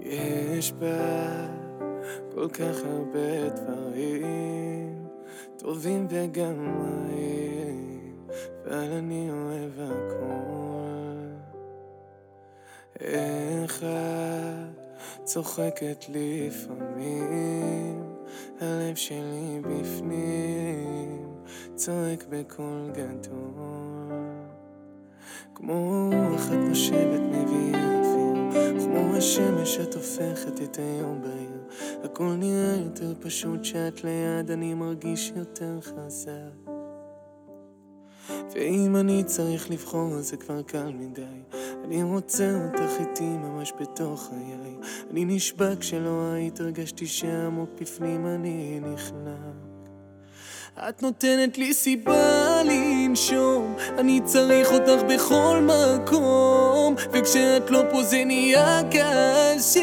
יש בה כל כך הרבה דברים טובים וגם רעים, אבל אני אוהב הכל. איך את צוחקת לפעמים, הלב שלי בפנים צועק בקול גדול. כמו רוח נושבת מביאה אוויר, כמו השמש הופכת את היום בעיר. הכל נראה יותר פשוט שאת ליד, אני מרגיש יותר חזק. ואם אני צריך לבחור זה כבר קל מדי אני רוצה אותך איתי ממש בתוך חיי אני נשבע כשלא היית הרגשתי שעמוק בפנים אני נחנק את נותנת לי סיבה לנשום, אני צריך אותך בכל מקום. וכשאת לא פה זה נהיה קשה,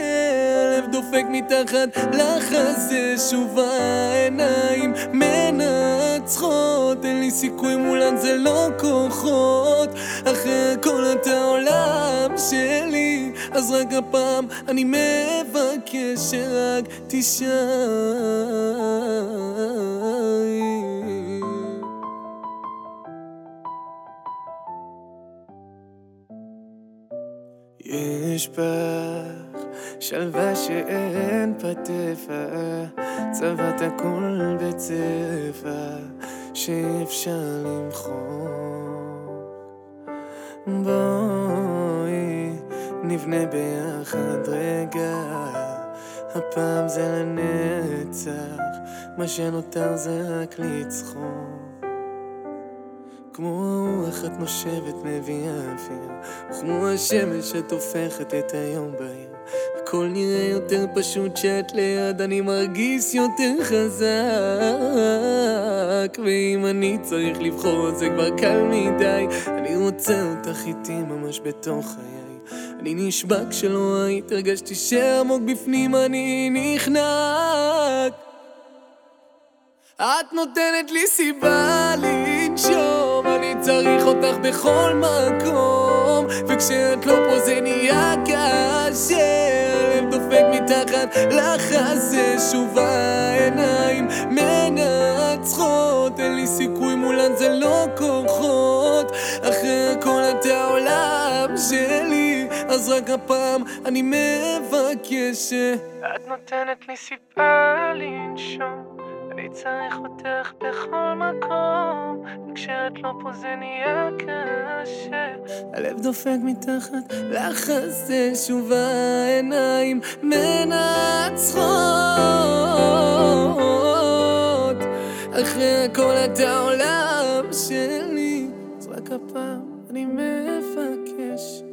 הלב דופק מתחת לחזה, שוב העיניים מנצחות, אין לי סיכוי מולן זה לא כוחות, אחרי הכל אתה עולם שלי, אז רק הפעם אני מבקש שרק תישאר יש בך שלווה שאין פתפה, צבעת הכל בצבע שאפשר למחוק. בואי נבנה ביחד רגע, הפעם זה לנצח, מה שנותר זה רק לצחוק. כמו הרוח את נושבת מביאה אוויר, וכמו השמש את הופכת את היום בעיר. הכל נראה יותר פשוט שאת ליד, אני מרגיש יותר חזק. ואם אני צריך לבחור זה כבר קל מדי, אני רוצה אותך איתי ממש בתוך חיי. אני נשבע כשלא היית, הרגשתי שעמוק בפנים אני נחנק. את נותנת לי סיבה צריך אותך בכל מקום וכשאת לא פה זה נהיה קשה. הלב דופק מתחת לחזה שוב העיניים מנצחות. אין לי סיכוי מולן זה לא כוחות. אחרי הכל אתה עולם שלי אז רק הפעם אני מבקש את נותנת לי סיבה אני צריך אותך בכל מקום, וכשאת לא פה זה נהיה קשה. הלב דופק מתחת לחזה, שוב העיניים מנצחות. אחרי הכל אתה עולם שלי, אז רק הפעם אני מבקש.